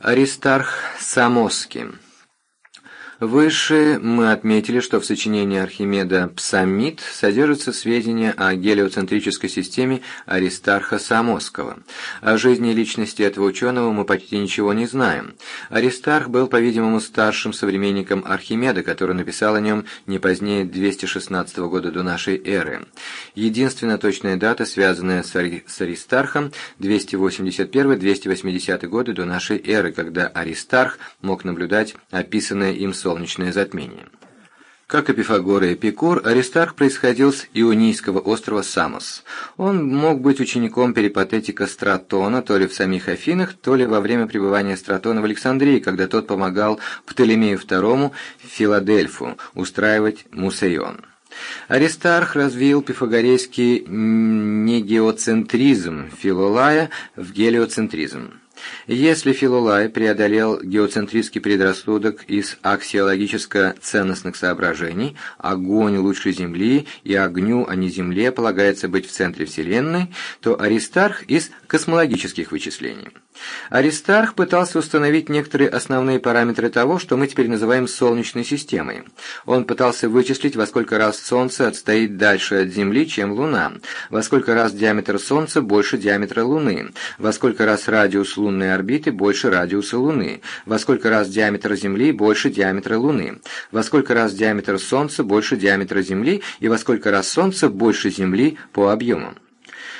Аристарх Самоский Выше мы отметили, что в сочинении Архимеда «Псамид» содержатся сведения о гелиоцентрической системе Аристарха Самосского. О жизни и личности этого ученого мы почти ничего не знаем. Аристарх был, по-видимому, старшим современником Архимеда, который написал о нем не позднее 216 года до нашей эры. Единственная точная дата, связанная с, с Аристархом, 281-280 годы до нашей эры, когда Аристарх мог наблюдать описанное им солнечное затмение. Как и Пифагор и Эпикур, Аристарх происходил с ионийского острова Самос. Он мог быть учеником перипатетика Стратона то ли в самих Афинах, то ли во время пребывания Стратона в Александрии, когда тот помогал Птолемею II Филадельфу устраивать Мусейон. Аристарх развил пифагорейский негеоцентризм Филолая в гелиоцентризм. Если Филолай преодолел геоцентристский предрассудок из аксиологическо-ценностных соображений, огонь лучше Земли и огню, а не Земле, полагается быть в центре Вселенной, то Аристарх из космологических вычислений. Аристарх пытался установить некоторые основные параметры того, что мы теперь называем Солнечной системой. Он пытался вычислить, во сколько раз Солнце отстоит дальше от Земли, чем Луна, во сколько раз диаметр Солнца больше диаметра Луны, во сколько раз радиус лунной орбиты больше радиуса Луны, во сколько раз диаметр Земли больше диаметра Луны, во сколько раз диаметр Солнца больше диаметра Земли и во сколько раз Солнце больше Земли по объему.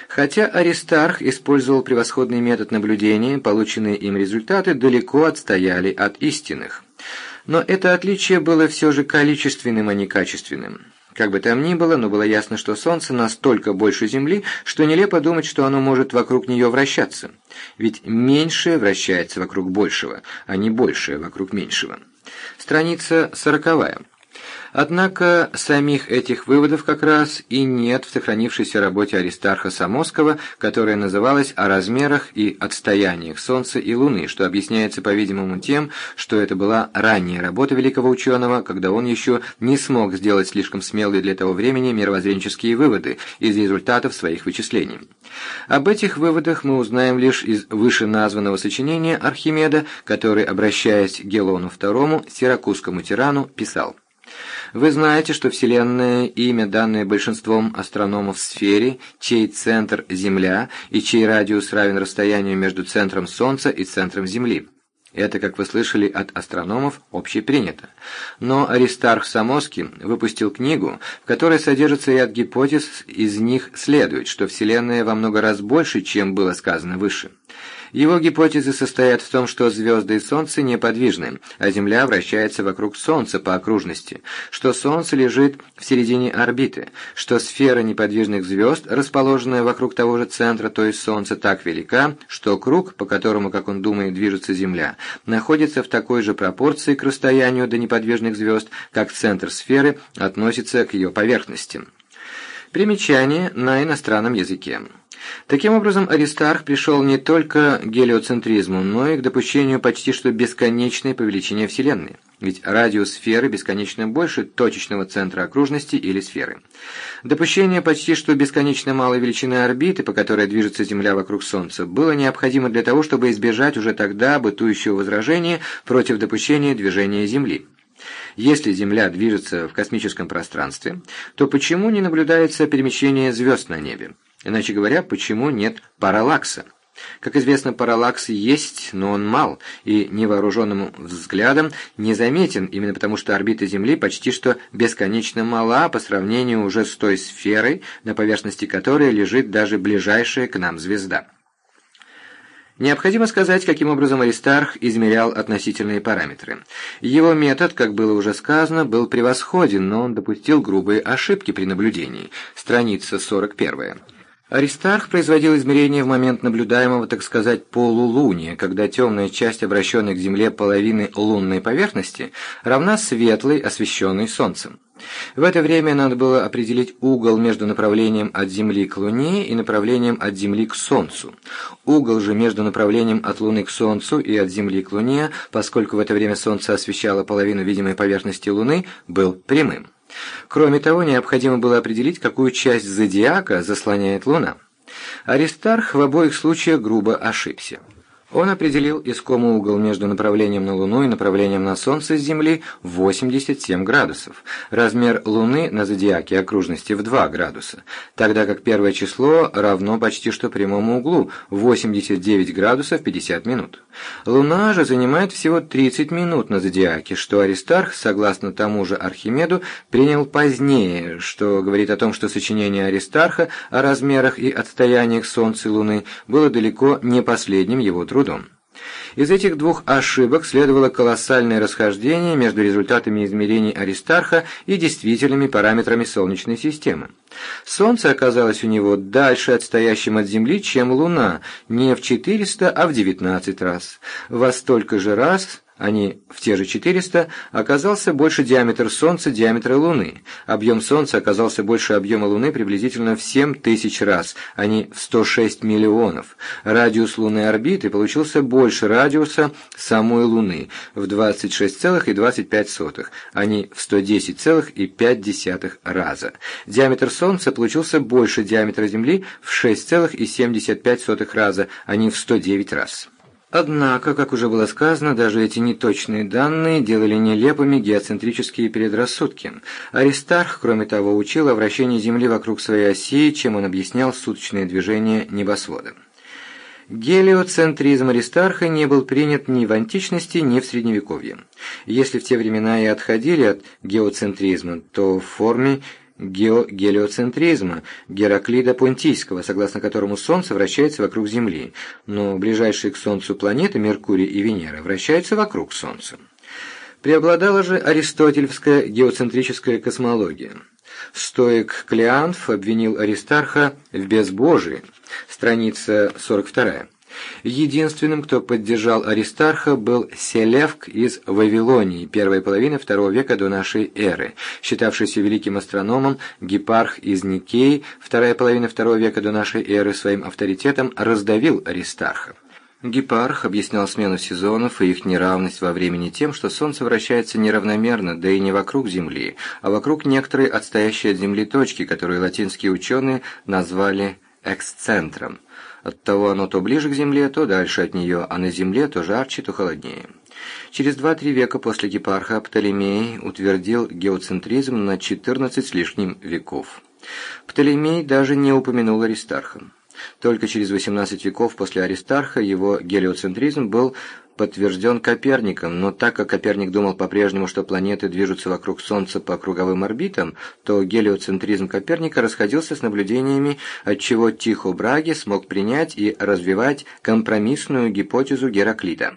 Хотя Аристарх использовал превосходный метод наблюдения, полученные им результаты далеко отстояли от истинных. Но это отличие было все же количественным, а не качественным. Как бы там ни было, но было ясно, что Солнце настолько больше Земли, что нелепо думать, что оно может вокруг нее вращаться. Ведь меньшее вращается вокруг большего, а не большее вокруг меньшего. Страница сороковая. Однако самих этих выводов как раз и нет в сохранившейся работе Аристарха Самоского, которая называлась «О размерах и отстояниях Солнца и Луны», что объясняется, по-видимому, тем, что это была ранняя работа великого ученого, когда он еще не смог сделать слишком смелые для того времени мировоззренческие выводы из результатов своих вычислений. Об этих выводах мы узнаем лишь из вышеназванного сочинения Архимеда, который, обращаясь к Гелону II, сиракузскому тирану, писал вы знаете, что Вселенная – имя, данное большинством астрономов в сфере, чей центр – Земля и чей радиус равен расстоянию между центром Солнца и центром Земли. Это, как вы слышали от астрономов, общепринято. Но Аристарх Самоский выпустил книгу, в которой содержится ряд гипотез, из них следует, что Вселенная во много раз больше, чем было сказано выше. Его гипотезы состоят в том, что звезды и Солнце неподвижны, а Земля вращается вокруг Солнца по окружности, что Солнце лежит в середине орбиты, что сфера неподвижных звезд, расположенная вокруг того же центра, то есть Солнца, так велика, что круг, по которому, как он думает, движется Земля, находится в такой же пропорции к расстоянию до неподвижных звезд, как центр сферы относится к ее поверхности. Примечание на иностранном языке. Таким образом, Аристарх пришел не только к гелиоцентризму, но и к допущению почти что бесконечной по величине Вселенной. Ведь радиус сферы бесконечно больше точечного центра окружности или сферы. Допущение почти что бесконечно малой величины орбиты, по которой движется Земля вокруг Солнца, было необходимо для того, чтобы избежать уже тогда бытующего возражения против допущения движения Земли. Если Земля движется в космическом пространстве, то почему не наблюдается перемещение звезд на небе? Иначе говоря, почему нет параллакса? Как известно, параллакс есть, но он мал и невооруженным взглядом не заметен, именно потому что орбита Земли почти что бесконечно мала по сравнению уже с той сферой, на поверхности которой лежит даже ближайшая к нам звезда. Необходимо сказать, каким образом Аристарх измерял относительные параметры. Его метод, как было уже сказано, был превосходен, но он допустил грубые ошибки при наблюдении. Страница 41. Аристарх производил измерения в момент наблюдаемого, так сказать, полулуния, когда темная часть обращенной к Земле половины лунной поверхности равна светлой, освещенной Солнцем. В это время надо было определить угол между направлением от Земли к Луне и направлением от Земли к Солнцу. Угол же между направлением от Луны к Солнцу и от Земли к Луне, поскольку в это время Солнце освещало половину видимой поверхности Луны, был прямым. Кроме того, необходимо было определить, какую часть зодиака заслоняет Луна. Аристарх в обоих случаях грубо ошибся. Он определил искомый угол между направлением на Луну и направлением на Солнце с Земли 87 градусов, размер Луны на зодиаке окружности в 2 градуса, тогда как первое число равно почти что прямому углу 89 градусов 50 минут. Луна же занимает всего 30 минут на зодиаке, что Аристарх, согласно тому же Архимеду, принял позднее, что говорит о том, что сочинение Аристарха о размерах и отстояниях Солнца и Луны было далеко не последним его трудом трудом. Из этих двух ошибок следовало колоссальное расхождение между результатами измерений Аристарха и действительными параметрами Солнечной системы. Солнце оказалось у него дальше отстоящим от Земли, чем Луна, не в 400, а в 19 раз. Во столько же раз они в те же 400, оказался больше диаметр Солнца диаметра Луны. Объем Солнца оказался больше объема Луны приблизительно в 7 тысяч раз, они в 106 миллионов. Радиус лунной орбиты получился больше радиуса самой Луны в 26,25, они в 110,5 раза. Диаметр Солнца получился больше диаметра Земли в 6,75 раза, они в 109 раз. Однако, как уже было сказано, даже эти неточные данные делали нелепыми геоцентрические предрассудки. Аристарх, кроме того, учил о вращении Земли вокруг своей оси, чем он объяснял суточное движение небосвода. Гелиоцентризм Аристарха не был принят ни в античности, ни в Средневековье. Если в те времена и отходили от геоцентризма, то в форме геогелиоцентризма Гераклида Понтийского, согласно которому Солнце вращается вокруг Земли, но ближайшие к Солнцу планеты Меркурий и Венера вращаются вокруг Солнца. Преобладала же аристотельская геоцентрическая космология. Стоик Клеанф обвинил Аристарха в безбожии, страница 42. Единственным, кто поддержал Аристарха, был Селевк из Вавилонии, первой половины второго века до нашей эры, считавшийся великим астрономом, Гепарх из Никеи, вторая половина второго века до нашей эры, своим авторитетом раздавил Аристарха. Гепарх объяснял смену сезонов и их неравность во времени тем, что Солнце вращается неравномерно, да и не вокруг Земли, а вокруг некоторой отстоящей от Земли точки, которую латинские ученые назвали эксцентром. Оттого оно то ближе к Земле, то дальше от нее, а на Земле то жарче, то холоднее. Через два-три века после Гепарха Птолемей утвердил геоцентризм на 14 с лишним веков. Птолемей даже не упомянул Аристарха. Только через 18 веков после Аристарха его гелиоцентризм был подтвержден Коперником, но так как Коперник думал по-прежнему, что планеты движутся вокруг Солнца по круговым орбитам, то гелиоцентризм Коперника расходился с наблюдениями, отчего Тихо Браги смог принять и развивать компромиссную гипотезу Гераклита.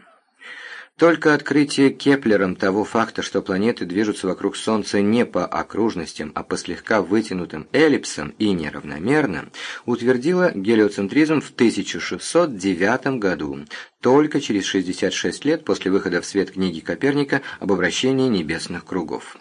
Только открытие Кеплером того факта, что планеты движутся вокруг Солнца не по окружностям, а по слегка вытянутым эллипсам и неравномерно, утвердило гелиоцентризм в 1609 году, только через 66 лет после выхода в свет книги Коперника об обращении небесных кругов.